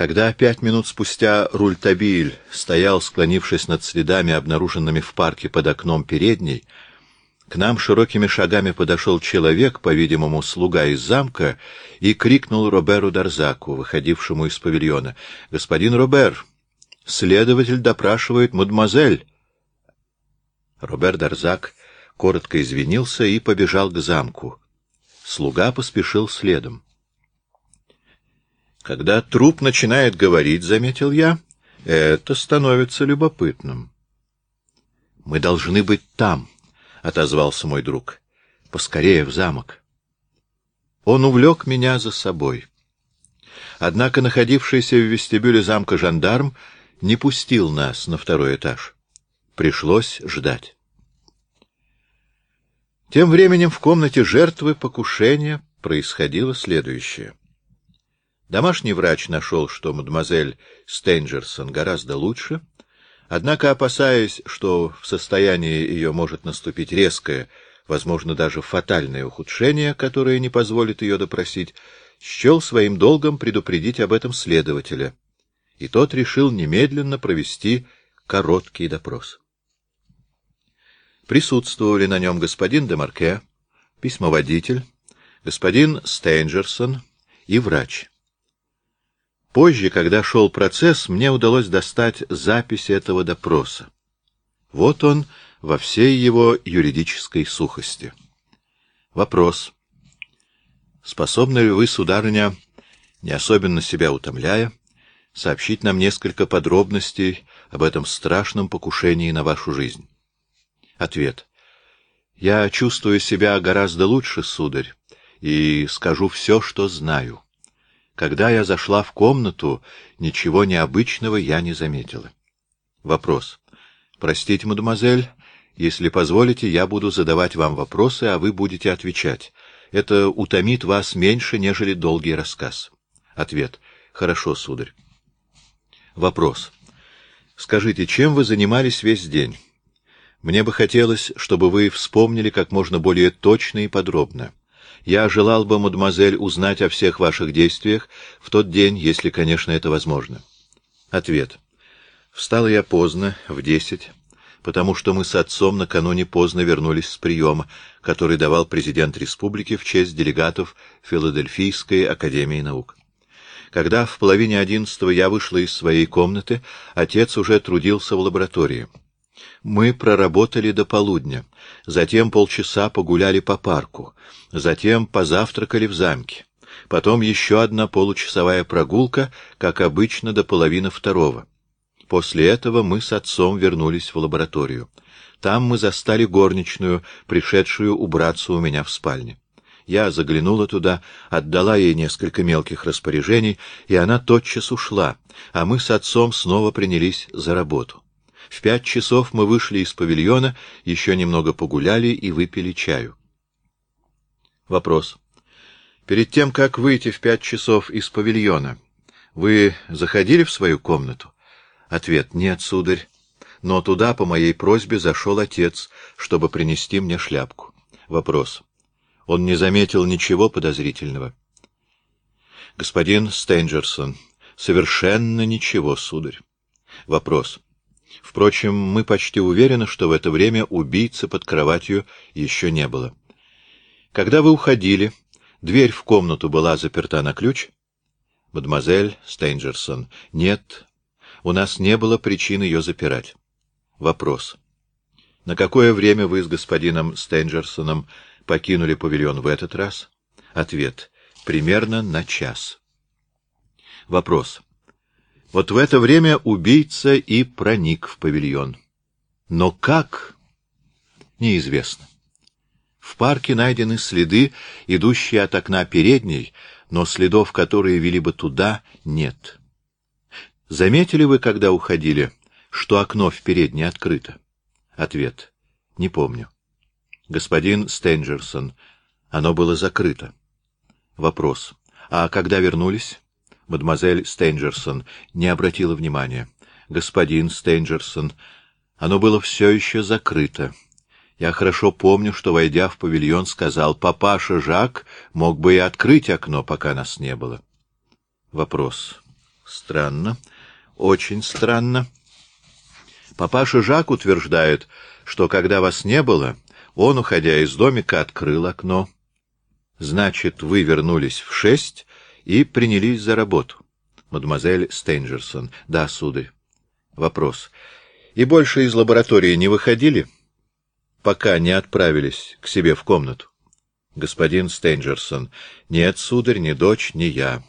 Когда пять минут спустя Рультабиль стоял, склонившись над следами, обнаруженными в парке под окном передней, к нам широкими шагами подошел человек, по-видимому, слуга из замка, и крикнул Роберу Дарзаку, выходившему из павильона. — Господин Робер, следователь допрашивает мадемуазель. Робер Дарзак коротко извинился и побежал к замку. Слуга поспешил следом. Когда труп начинает говорить, — заметил я, — это становится любопытным. — Мы должны быть там, — отозвался мой друг. — Поскорее в замок. Он увлек меня за собой. Однако находившийся в вестибюле замка жандарм не пустил нас на второй этаж. Пришлось ждать. Тем временем в комнате жертвы покушения происходило следующее. Домашний врач нашел, что мадемуазель Стейнджерсон гораздо лучше, однако, опасаясь, что в состоянии ее может наступить резкое, возможно, даже фатальное ухудшение, которое не позволит ее допросить, счел своим долгом предупредить об этом следователя, и тот решил немедленно провести короткий допрос. Присутствовали на нем господин Демарке, письмоводитель, господин Стейнджерсон и врач. Позже, когда шел процесс, мне удалось достать запись этого допроса. Вот он во всей его юридической сухости. Вопрос. Способны ли вы, сударыня, не особенно себя утомляя, сообщить нам несколько подробностей об этом страшном покушении на вашу жизнь? Ответ. Я чувствую себя гораздо лучше, сударь, и скажу все, что знаю. Когда я зашла в комнату, ничего необычного я не заметила. Вопрос. Простите, мадемуазель, если позволите, я буду задавать вам вопросы, а вы будете отвечать. Это утомит вас меньше, нежели долгий рассказ. Ответ. Хорошо, сударь. Вопрос. Скажите, чем вы занимались весь день? Мне бы хотелось, чтобы вы вспомнили как можно более точно и подробно. Я желал бы, мадемуазель, узнать о всех ваших действиях в тот день, если, конечно, это возможно. Ответ. Встала я поздно, в десять, потому что мы с отцом накануне поздно вернулись с приема, который давал президент республики в честь делегатов Филадельфийской академии наук. Когда в половине одиннадцатого я вышла из своей комнаты, отец уже трудился в лаборатории. Мы проработали до полудня, затем полчаса погуляли по парку, затем позавтракали в замке, потом еще одна получасовая прогулка, как обычно, до половины второго. После этого мы с отцом вернулись в лабораторию. Там мы застали горничную, пришедшую убраться у меня в спальне. Я заглянула туда, отдала ей несколько мелких распоряжений, и она тотчас ушла, а мы с отцом снова принялись за работу. В пять часов мы вышли из павильона, еще немного погуляли и выпили чаю. Вопрос. Перед тем, как выйти в пять часов из павильона, вы заходили в свою комнату? Ответ. Нет, сударь. Но туда по моей просьбе зашел отец, чтобы принести мне шляпку. Вопрос. Он не заметил ничего подозрительного. Господин Стейнджерсон. Совершенно ничего, сударь. Вопрос. Впрочем, мы почти уверены, что в это время убийцы под кроватью еще не было. Когда вы уходили, дверь в комнату была заперта на ключ? Мадемуазель Стейнджерсон. Нет, у нас не было причин ее запирать. Вопрос. На какое время вы с господином Стейнджерсоном покинули павильон в этот раз? Ответ. Примерно на час. Вопрос. Вот в это время убийца и проник в павильон. Но как? Неизвестно. В парке найдены следы, идущие от окна передней, но следов, которые вели бы туда, нет. Заметили вы, когда уходили, что окно в передней открыто? Ответ. Не помню. Господин Стенджерсон, оно было закрыто. Вопрос. А когда вернулись? Мадемуазель Стейнджерсон не обратила внимания. Господин Стейнджерсон, оно было все еще закрыто. Я хорошо помню, что, войдя в павильон, сказал, «Папаша Жак мог бы и открыть окно, пока нас не было». Вопрос. Странно. Очень странно. Папаша Жак утверждает, что когда вас не было, он, уходя из домика, открыл окно. Значит, вы вернулись в шесть и принялись за работу. Мадемуазель Стейнджерсон. Да, сударь. Вопрос. И больше из лаборатории не выходили, пока не отправились к себе в комнату? Господин Стейнджерсон. Нет, сударь, ни дочь, ни я.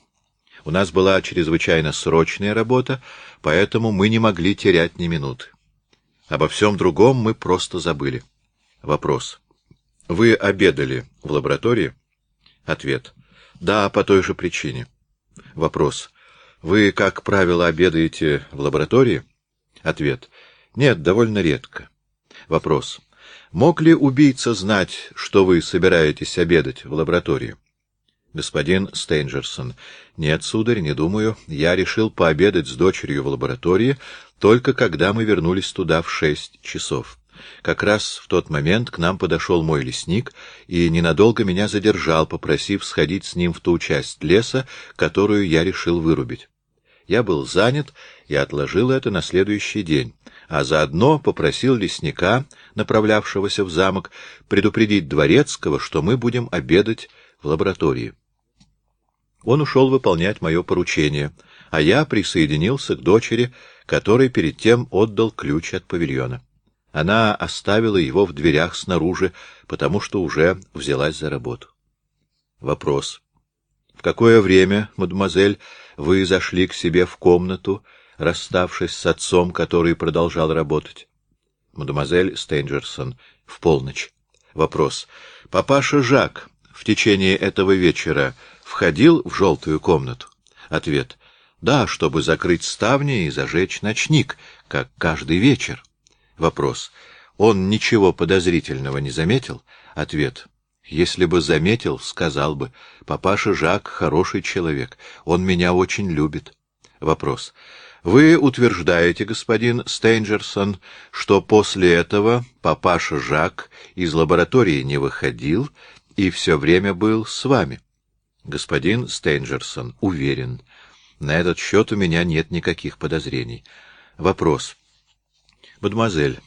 У нас была чрезвычайно срочная работа, поэтому мы не могли терять ни минуты. Обо всем другом мы просто забыли. Вопрос. Вы обедали в лаборатории? Ответ. Да, по той же причине. Вопрос. Вы, как правило, обедаете в лаборатории? Ответ. Нет, довольно редко. Вопрос. Мог ли убийца знать, что вы собираетесь обедать в лаборатории? Господин Стейнджерсон. Нет, сударь, не думаю. Я решил пообедать с дочерью в лаборатории, только когда мы вернулись туда в шесть часов. Как раз в тот момент к нам подошел мой лесник и ненадолго меня задержал, попросив сходить с ним в ту часть леса, которую я решил вырубить. Я был занят и отложил это на следующий день, а заодно попросил лесника, направлявшегося в замок, предупредить дворецкого, что мы будем обедать в лаборатории. Он ушел выполнять мое поручение, а я присоединился к дочери, которой перед тем отдал ключ от павильона. Она оставила его в дверях снаружи, потому что уже взялась за работу. Вопрос. В какое время, мадемуазель, вы зашли к себе в комнату, расставшись с отцом, который продолжал работать? Мадемуазель Стейнджерсон. В полночь. Вопрос. Папаша Жак в течение этого вечера входил в желтую комнату? Ответ. Да, чтобы закрыть ставни и зажечь ночник, как каждый вечер. Вопрос. Он ничего подозрительного не заметил? Ответ. Если бы заметил, сказал бы. Папаша Жак хороший человек. Он меня очень любит. Вопрос. Вы утверждаете, господин Стейнджерсон, что после этого папаша Жак из лаборатории не выходил и все время был с вами? Господин Стейнджерсон уверен. На этот счет у меня нет никаких подозрений. Вопрос. Мадемуазель,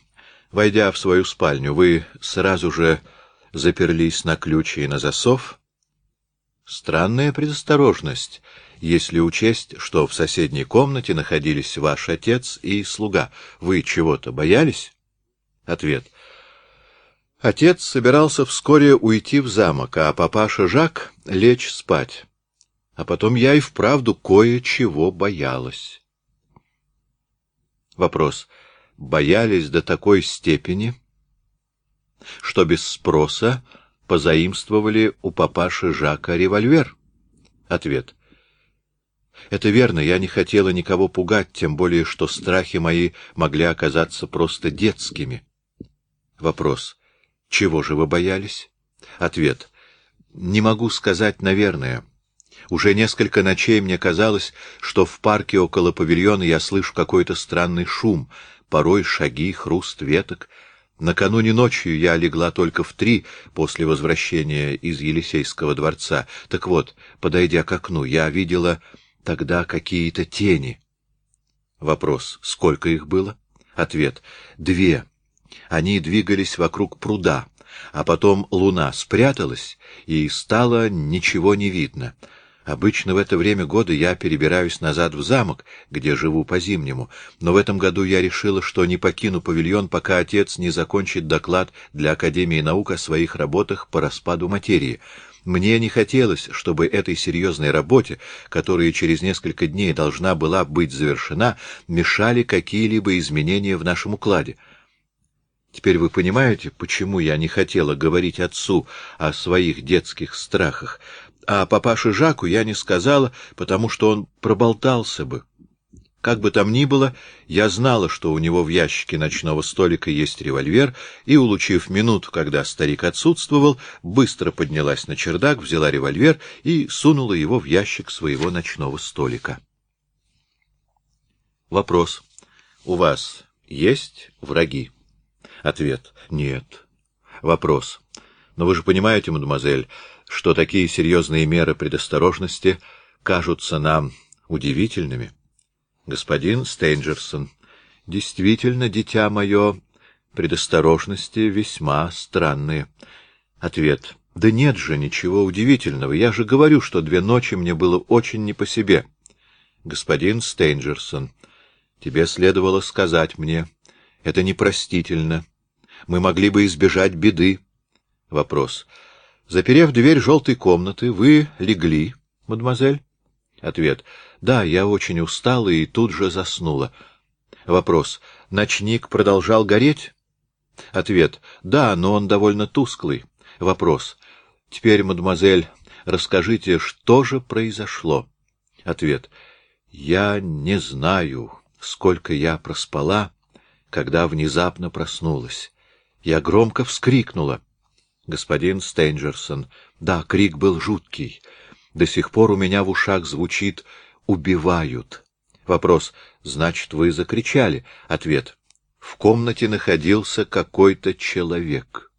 войдя в свою спальню, вы сразу же заперлись на ключ и на засов? Странная предосторожность, если учесть, что в соседней комнате находились ваш отец и слуга. Вы чего-то боялись? Ответ. Отец собирался вскоре уйти в замок, а папаша Жак — лечь спать. А потом я и вправду кое-чего боялась. Вопрос. Боялись до такой степени, что без спроса позаимствовали у папаши Жака револьвер? Ответ. Это верно, я не хотела никого пугать, тем более, что страхи мои могли оказаться просто детскими. Вопрос. Чего же вы боялись? Ответ. Не могу сказать, наверное. Уже несколько ночей мне казалось, что в парке около павильона я слышу какой-то странный шум, порой шаги, хруст веток. Накануне ночью я легла только в три после возвращения из Елисейского дворца. Так вот, подойдя к окну, я видела тогда какие-то тени. Вопрос. Сколько их было? Ответ. Две. Они двигались вокруг пруда, а потом луна спряталась, и стало ничего не видно. Обычно в это время года я перебираюсь назад в замок, где живу по-зимнему, но в этом году я решила, что не покину павильон, пока отец не закончит доклад для Академии наук о своих работах по распаду материи. Мне не хотелось, чтобы этой серьезной работе, которая через несколько дней должна была быть завершена, мешали какие-либо изменения в нашем укладе. Теперь вы понимаете, почему я не хотела говорить отцу о своих детских страхах, а папаше Жаку я не сказала, потому что он проболтался бы. Как бы там ни было, я знала, что у него в ящике ночного столика есть револьвер, и, улучив минуту, когда старик отсутствовал, быстро поднялась на чердак, взяла револьвер и сунула его в ящик своего ночного столика. Вопрос. У вас есть враги? Ответ. Нет. Вопрос. Но вы же понимаете, мадемуазель, что такие серьезные меры предосторожности кажутся нам удивительными. Господин Стейнджерсон. Действительно, дитя мое, предосторожности весьма странные. Ответ. Да нет же ничего удивительного. Я же говорю, что две ночи мне было очень не по себе. Господин Стейнджерсон. Тебе следовало сказать мне. Это непростительно. Мы могли бы избежать беды. Вопрос. Заперев дверь желтой комнаты, вы легли, мадемуазель? Ответ. Да, я очень устала и тут же заснула. Вопрос. Ночник продолжал гореть? Ответ. Да, но он довольно тусклый. Вопрос. Теперь, мадемуазель, расскажите, что же произошло? Ответ. Я не знаю, сколько я проспала, когда внезапно проснулась. Я громко вскрикнула. Господин Стейнджерсон. Да, крик был жуткий. До сих пор у меня в ушах звучит «убивают». Вопрос. Значит, вы закричали? Ответ. В комнате находился какой-то человек.